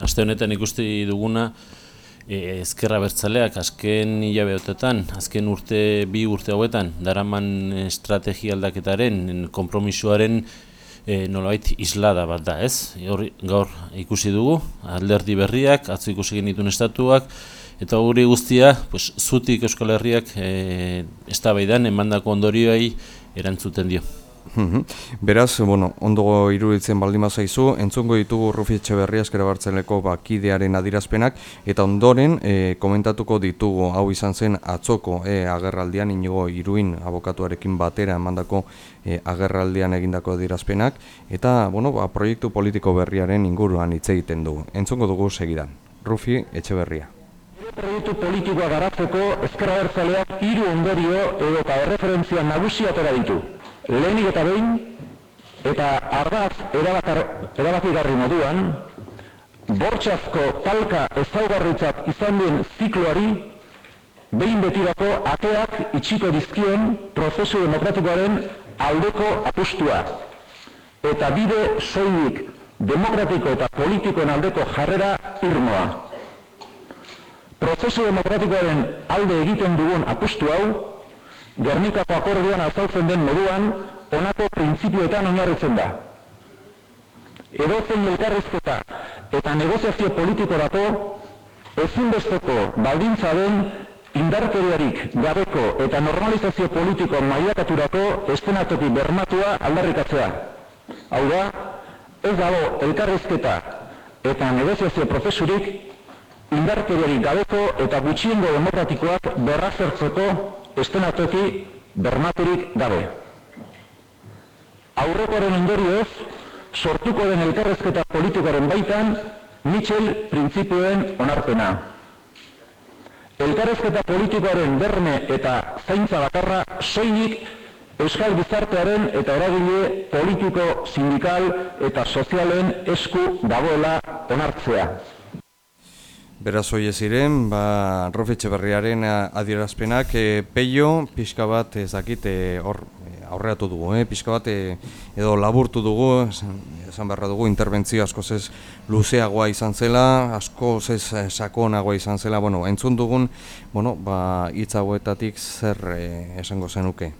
aste honetan ikusti duguna e, ezkerra bertzaleak azken hilabeotetan, azken urte bi urte hauetan, daraman estrategia aldaketaren, kompromisoaren e, nolabait islada bat da, ez? Hor, gaur ikusi dugu, alderdi berriak, atzu ikusi genituen estatuak, eta guri guztia, pues, zutik Euskal Herriak e, ez emandako ondorioei erantzuten dio. Mhm. Beraz, bueno, ondo iruditzen baldin zaizu, entzungo ditugu Rufi Etxeberria eskera bartzeleko bakidearen adirazpenak, eta ondoren e, komentatuko ditugu hau izan zen atzoko e, agerraldian, inigo iruin abokatuarekin batera emandako e, agerraldian egindako adirazpenak, eta bueno, ba, proiektu politiko berriaren inguruan hitz egiten dugu. Entzungo dugu segidan. Rufi Etxeberria. Proiektu politikoa garatzeko ezkerra bertzaleak hiru ondorio edo eta erreferentzia nagusia ditu lehenik eta behin, eta argaz erabakigarri moduan, bortxazko talka ezaugarritzat izan duen zikloari, behin betirako ateak itxiko dizkien prozesu demokratikoaren aldeko apustua. Eta bide soilik demokratiko eta politikoen aldeko jarrera irmoa. Prozesu demokratikoaren alde egiten dugun apustu hau, Gernikako akordioan azaltzen den moduan, honako printzipioetan oinarritzen da. Edozein elkarrizketa eta negoziazio politiko dato, ezinbesteko baldintza den indarkeriarik gabeko eta normalizazio politiko mailakaturako estenatoki bermatua aldarrikatzea. Hau da, ez dago elkarrizketa eta negoziazio prozesurik indarkeriarik gabeko eta gutxiengo demokratikoak berrazertzeko estenatoki bermaturik gabe. Aurrekoaren ondorioz, sortuko den elkarrezketa politikoaren baitan, Mitchell printzipioen onarpena. Elkarrezketa politikoaren berme eta zaintza bakarra soilik Euskal Gizartearen eta eragile politiko, sindikal eta sozialen esku dagoela onartzea. Beraz hoi ziren, ba, Rofetxe berriaren adierazpenak, e, peio, pixka bat, ezakit, e, hor, e, aurreatu dugu, e, pixka bat, e, edo laburtu dugu, esan beharra dugu, interbentzio asko zez luzeagoa izan zela, asko zez sakonagoa izan zela, bueno, entzun dugun, bueno, ba, itzagoetatik zer e, esango zenuke?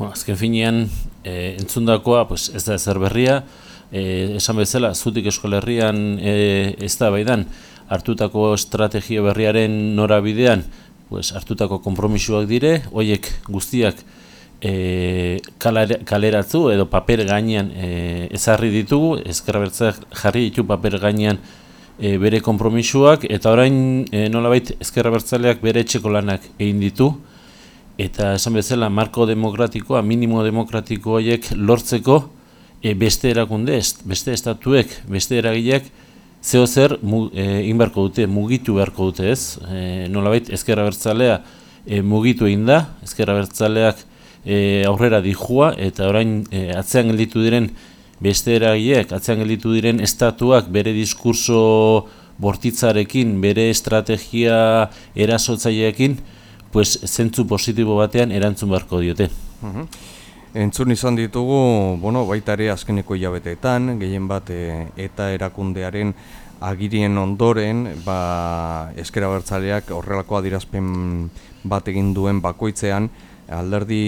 Bueno, azken finean, e, entzundakoa, pues, ez da zer berria, e, esan bezala, zutik eskolerrian e, ez da baidan, hartutako estrategia berriaren norabidean pues, hartutako konpromisuak dire, hoiek guztiak e, kaleratzu edo paper gainean e, ezarri ditugu, ezkerrabertzak jarri ditu paper gainean e, bere konpromisuak, eta orain e, nolabait ezkerrabertzaleak bere etxeko lanak egin ditu, eta esan bezala marko demokratikoa, minimo demokratiko horiek lortzeko e, beste erakunde, beste estatuek, beste eragileak, zeo zer mu, e, dute, mugitu beharko dute ez, e, nolabait ezkerra bertzalea e, mugitu egin da, ezkerra bertzaleak e, aurrera dijua eta orain e, atzean gelditu diren beste eragiek, atzean gelditu diren estatuak bere diskurso bortitzarekin, bere estrategia erasotzaileekin, pues zentzu positibo batean erantzun beharko diote. Mhm. Entzun izan ditugu, bueno, baita ere azkeneko hilabeteetan, gehien bat e, eta erakundearen agirien ondoren, ba, eskera bertzaleak horrelako adirazpen bat egin duen bakoitzean, alderdi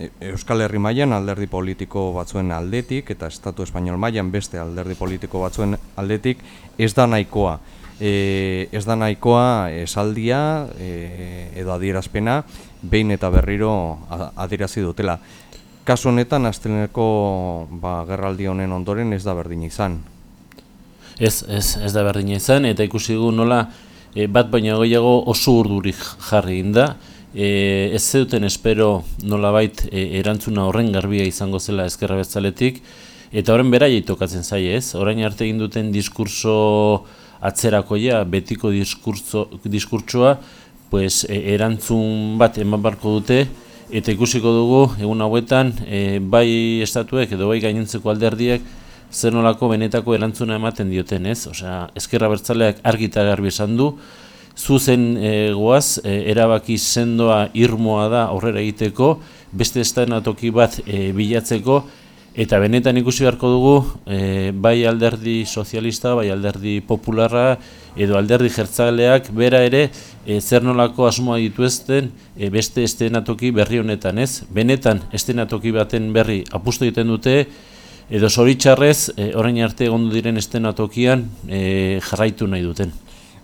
e, Euskal Herri mailan alderdi politiko batzuen aldetik eta Estatu Espainol mailan beste alderdi politiko batzuen aldetik ez da nahikoa. E, ez da nahikoa esaldia e, edo adierazpena behin eta berriro adierazi dutela. Kasu honetan asteleneko ba, gerraldi honen ondoren ez da berdin izan. Ez, ez, ez da berdin izan eta ikusi dugu nola e, bat baina gehiago oso urdurik jarri inda. E, ez zeuten espero nolabait e, erantzuna horren garbia izango zela ezkerra betzaletik eta horren beraia tokatzen zai ez. Orain arte egin duten diskurso atzerakoia, betiko diskurso, diskurtsoa, pues, e, erantzun bat eman barko dute, eta ikusiko dugu, egun hauetan, e, bai estatuek edo bai gainentzeko alderdiek, zer nolako benetako erantzuna ematen dioten, ez? Osea, ezkerra bertzaleak argita garbi esan du, zuzen e, goaz, e, erabaki sendoa irmoa da aurrera egiteko, beste estanatoki bat e, bilatzeko, Eta benetan ikusi beharko dugu, e, bai alderdi sozialista, bai alderdi popularra, edo alderdi jertzaleak bera ere e, zer nolako asmoa dituzten e, beste estenatoki berri honetan, ez? Benetan estenatoki baten berri apustu egiten dute, edo zoritxarrez, e, orain arte egondu diren estenatokian e, jarraitu nahi duten.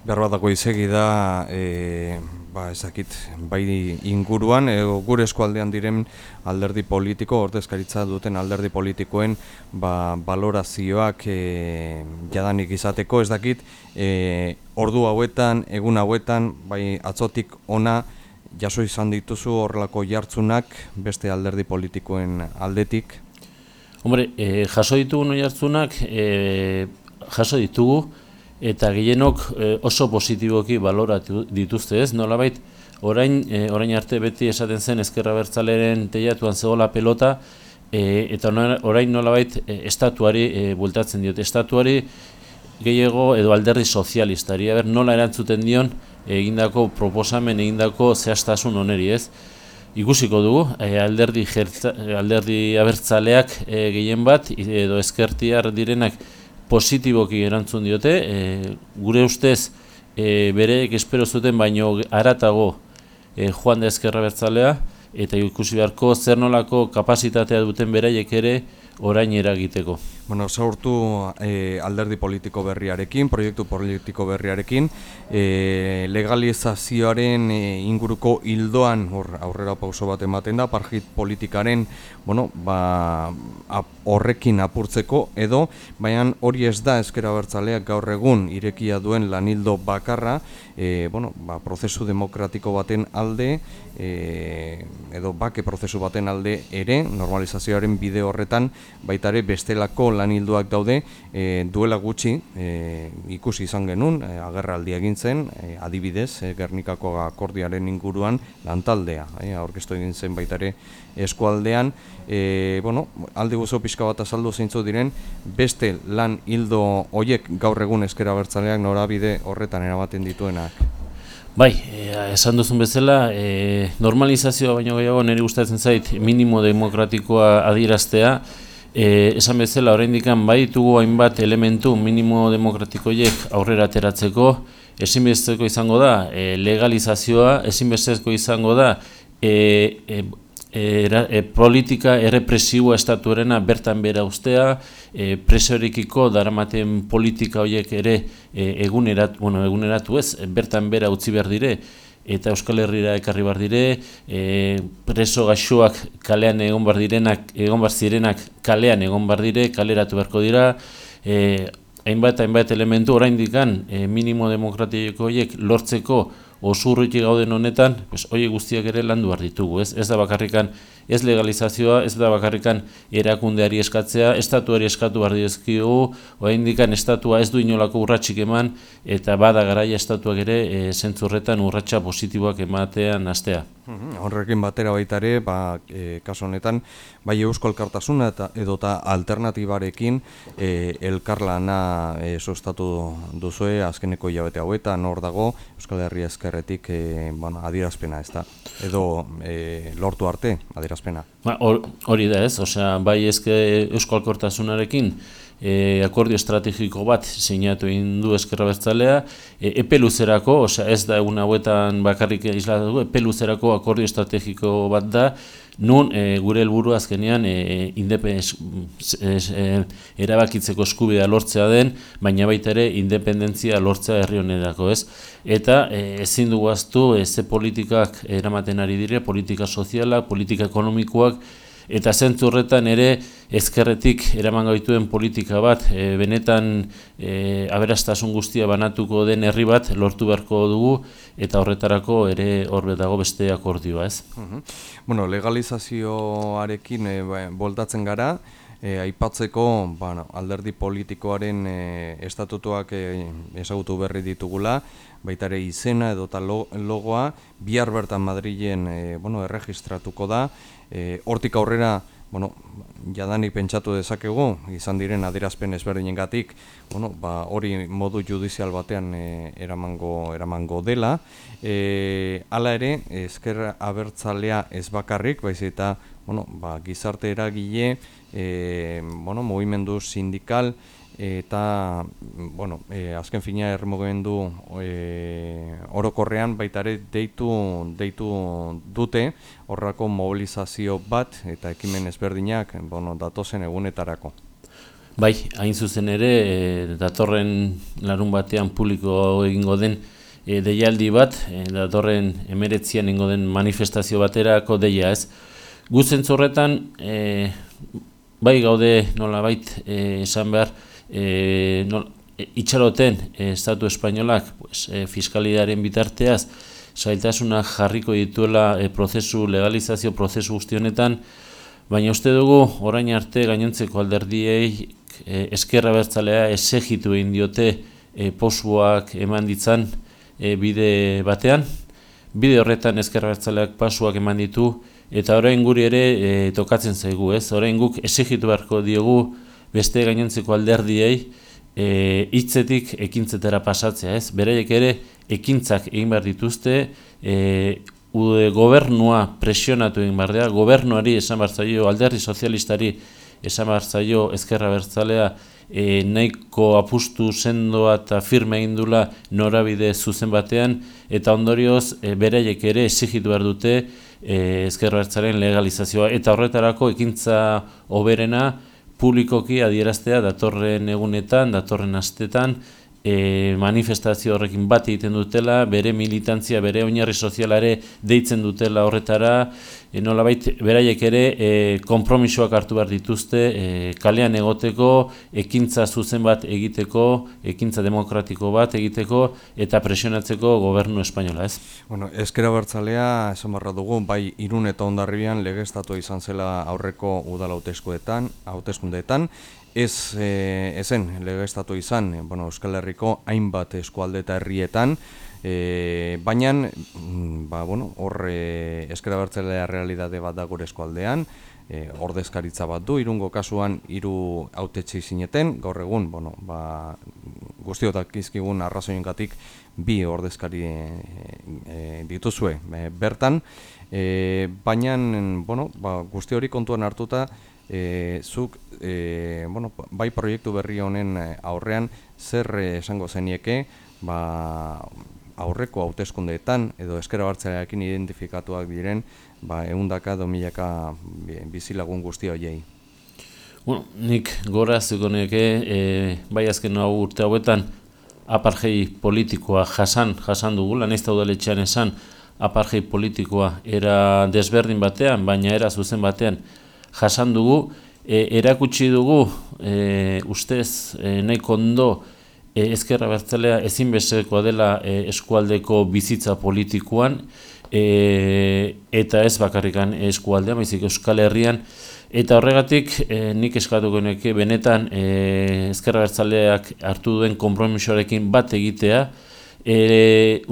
Bat izegi da, e, ba, ezakit, bai inguruan, e, gure eskualdean diren alderdi politiko, ordezkaritza duten alderdi politikoen ba, balorazioak e, jadanik izateko, ez dakit, e, ordu hauetan, egun hauetan, bai atzotik ona, jaso izan dituzu horrelako jartzunak beste alderdi politikoen aldetik? Hombre, e, jaso ditugu noi hartzunak, e, jaso ditugu, eta gehienok e, oso positiboki baloratu dituzte ez, nolabait, orain, e, orain arte beti esaten zen ezkerra bertzaleren teiatuan zegoela pelota, e, eta orain nolabait estatuari e, bultatzen diote, estatuari gehiago edo alderdi sozialistari, aber nola erantzuten dion egindako proposamen egindako zehaztasun oneri ez, ikusiko dugu alderdi jertza, alderdi abertzaleak e, gehien bat edo ezkertiar direnak positiboki erantzun diote e, gure ustez e, bereek espero zuten baino aratago e, joan da ezkerra bertzalea eta ikusi beharko zer nolako kapasitatea duten beraiek ere orain eragiteko. Bueno, zaurtu e, alderdi politiko berriarekin, proiektu politiko berriarekin, e, legalizazioaren e, inguruko hildoan hor, aurrera pauso bat ematen da, parjit politikaren bueno, ba, horrekin apurtzeko edo, baina hori ez da eskera bertzaleak gaur egun irekia duen lanildo bakarra, e, bueno, ba, prozesu demokratiko baten alde, e, edo bake prozesu baten alde ere, normalizazioaren bide horretan, baitare bestelako lanilduak daude e, duela gutxi e, ikusi izan genuen e, agerraldi egin zen e, adibidez e, Gernikako akordiaren inguruan lantaldea e, aurkeztu egin zen baitare eskualdean. E, bueno, alde guzo pixka bat azaldu zeintzu diren beste lan hildo hoiek gaur egun eskera bertzaleak norabide horretan erabaten dituenak. Bai, esan duzun bezala, e, normalizazioa baino gehiago niri gustatzen zait minimo demokratikoa adieraztea, E, esan bezala, oraindik bai ditugu hainbat elementu minimo demokratikoiek aurrera ateratzeko, ezinbesteko izango da e, legalizazioa, ezinbesteko izango da e, e, e, politika errepresiboa estatuarena bertan bera ustea, e, presorikiko daramaten politika horiek ere e, egunerat, bueno, eguneratu ez, bertan bera utzi behar dire, eta Euskal Herrira ekarri bar dire, e, preso gaixoak kalean egon bar direnak, egon bar zirenak kalean egon bar dire, kaleratu beharko dira, e, hainbat hainbat elementu oraindik e, minimo demokratiko horiek lortzeko osurriki gauden honetan, pues hoe guztiak ere landu har ditugu, ez? Ez da bakarrikan ez legalizazioa, ez da bakarrikan erakundeari eskatzea, estatuari eskatu bar dizkigu, oraindikan estatua ez du inolako urratsik eman eta bada garaia estatuak ere e, zentzurretan urratsa positiboak ematean hastea. Mhm, horrekin batera baita ere, ba, e, kasu honetan, bai Eusko Elkartasuna eta edota alternatibarekin e, elkarlana e, sustatu duzue azkeneko hilabete hauetan hor dago Euskal Herria Ezkerretik e, bueno, adierazpena, ez da? Edo e, lortu arte adierazpena. Ba, hori da ez, osea, bai ezke Eusko Elkartasunarekin e, akordio estrategiko bat sinatu egin du eskerra bertzalea, e, epe luzerako, osea ez da egun hauetan bakarrik islatu, epe luzerako akordio estrategiko bat da, nun e, gure helburu azkenean e, independez, e, erabakitzeko eskubidea lortzea den, baina baita ere independentzia lortzea herri honerako, ez? Eta e, ezin dugu aztu, e, ze politikak eramaten ari dire, politika sozialak, politika ekonomikoak, eta zentzu horretan ere ezkerretik eraman gaituen politika bat, e, benetan e, aberastasun guztia banatuko den herri bat lortu beharko dugu eta horretarako ere horre dago beste akordioa ez. Bueno, legalizazioarekin e, boltatzen gara, e, aipatzeko bueno, alderdi politikoaren e, estatutuak e, ezagutu berri ditugula, baita ere izena edo eta logoa, bihar bertan Madrilen e, bueno, erregistratuko da, e, hortik aurrera bueno, jadanik pentsatu dezakegu, izan diren adierazpen ezberdinen gatik, bueno, ba, hori modu judizial batean e, eramango, eramango dela. E, hala ere, ezker abertzalea ez bakarrik, baiz eta bueno, ba, gizarte eragile, e, bueno, movimendu sindikal, eta bueno, e, azken fina ermugimendu e, orokorrean baita ere deitu, deitu dute horrako mobilizazio bat eta ekimen ezberdinak bueno, datozen egunetarako. Bai, hain zuzen ere, e, datorren larun batean publiko egingo den e, deialdi bat, e, datorren emeretzian egingo den manifestazio baterako deia ez. Guzen zorretan, e, bai gaude nola bait e, esan behar, e, no, e, itxaroten e, Estatu Espainolak pues, e, fiskalidaren bitarteaz zailtasuna jarriko dituela e, prozesu, legalizazio prozesu guzti honetan, baina uste dugu orain arte gainontzeko alderdiei e, eskerra bertzalea esegitu egin diote e, posuak eman ditzan e, bide batean, bide horretan eskerra bertzaleak pasuak eman ditu, eta orain guri ere e, tokatzen zaigu, ez? Orain guk esegitu beharko diogu beste gainontzeko alderdiei e, hitzetik ekintzetara pasatzea, ez? Beraiek ere ekintzak egin behar dituzte, e, ude gobernua presionatu egin behar dira, gobernuari esan behar zaio, alderdi sozialistari esan behar zaio ezkerra bertzalea e, nahiko apustu sendoa eta firme egin dula norabide zuzen batean, eta ondorioz e, beraiek ere exigitu behar dute e, ezkerra bertzaren legalizazioa, eta horretarako ekintza oberena, publikoki adieraztea datorren egunetan, datorren astetan, e, manifestazio horrekin bat egiten dutela, bere militantzia, bere oinarri sozialare deitzen dutela horretara, e, nolabait beraiek ere e, konpromisoak hartu behar dituzte, e, kalean egoteko, ekintza zuzen bat egiteko, ekintza demokratiko bat egiteko, eta presionatzeko gobernu espainola, ez? Bueno, ezkera bertzalea, esan barra dugu, bai irun eta ondarribian legeztatu izan zela aurreko udala hauteskundeetan, ez e, ezen legeztatu izan e, bueno, Euskal Herriko hainbat eskualde eta herrietan, e, baina mm, ba, bueno, hor e, eskera bertzelea realitate bat da gure eskualdean, e, ordezkaritza bat du, irungo kasuan hiru autetxe zineten, gaur egun, bueno, ba, guztiotak izkigun arrazoien gatik, bi ordezkari e, e, dituzue e, bertan, e, baina bueno, ba, guzti hori kontuan hartuta, e, zuk e, bueno, bai proiektu berri honen e, aurrean zer esango zenieke ba, aurreko hauteskundeetan edo eskera hartzaileekin identifikatuak diren ba ehundaka edo milaka bizilagun guzti hoiei. Bueno, nik gora zegoneke e, bai azken hau urte hauetan apargei politikoa jasan, jasan dugula, nahiz udaletxean esan apargei politikoa era desberdin batean, baina era zuzen batean jasan dugu, e, erakutsi dugu, e, ustez, e, nahi kondo, e, ezkerra bertzelea ezinbestekoa dela e, eskualdeko bizitza politikoan, e, eta ez bakarrikan eskualdea, maizik Euskal Herrian, eta horregatik e, nik eskatuko neke benetan e, ezkerra bertzaleak hartu duen kompromisoarekin bat egitea, e,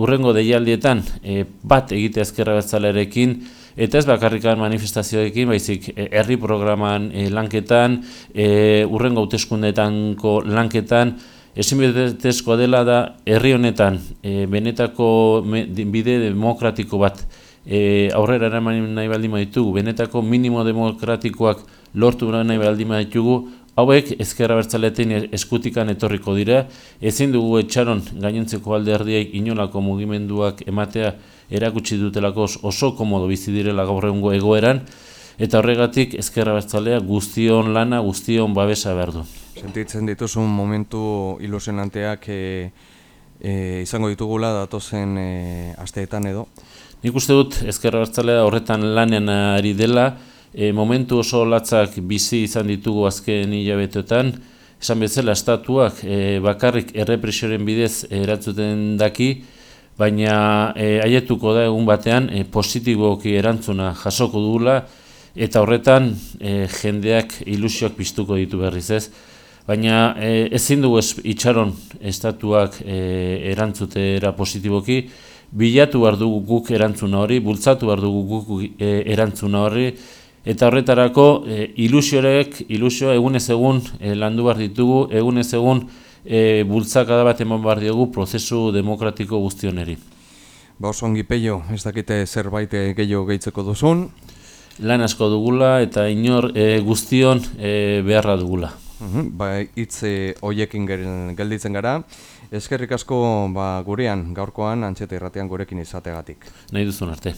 urrengo deialdietan e, bat egitea ezkerra bertzalearekin, Eta ez bakarrikan manifestazioekin, baizik e, herri programan e, lanketan, e, urrengo hauteskundetanko lanketan, ezinbetezkoa dela da herri honetan e, benetako bide demokratiko bat e, aurrera eraman nahi baldin ditugu, benetako minimo demokratikoak lortu nahi baldin ditugu, hauek ezkerra bertzaleetin eskutikan etorriko dira, ezin dugu etxaron gainontzeko alderdiak inolako mugimenduak ematea, erakutsi dutelako oso komodo bizi direla gaur egungo egoeran eta horregatik ezkerra bertzalea guztion lana, guztion babesa behar du. Sentitzen dituzun momentu ilusionanteak e, e, izango ditugula datozen e, asteetan edo? Nik uste dut ezkerra bertzalea horretan lanean ari dela, e, momentu oso latzak bizi izan ditugu azken hilabetetan, esan bezala estatuak e, bakarrik errepresioaren bidez eratzuten daki, baina e, aietuko da egun batean e, positiboki erantzuna jasoko dugula eta horretan e, jendeak ilusioak piztuko ditu berriz ez. Baina e, ezin dugu itxaron estatuak e, erantzutera positiboki, bilatu behar dugu guk erantzuna hori, bultzatu behar dugu guk e, erantzuna hori, eta horretarako e, ilusiorek, ilusioa egunez egun e, landu behar ditugu, egunez egun e, bultzakada bat eman behar diogu prozesu demokratiko guztioneri. Ba oso ongi peio, ez dakite zerbait gehiago gehitzeko duzun. lan asko dugula eta inor e, guztion e, beharra dugula. Ba, hitz eh, hoiekin gel- gelditzen gara. Eskerrik asko ba, gurean gaurkoan antxeta irratean gurekin izategatik. Nahi duzun arte.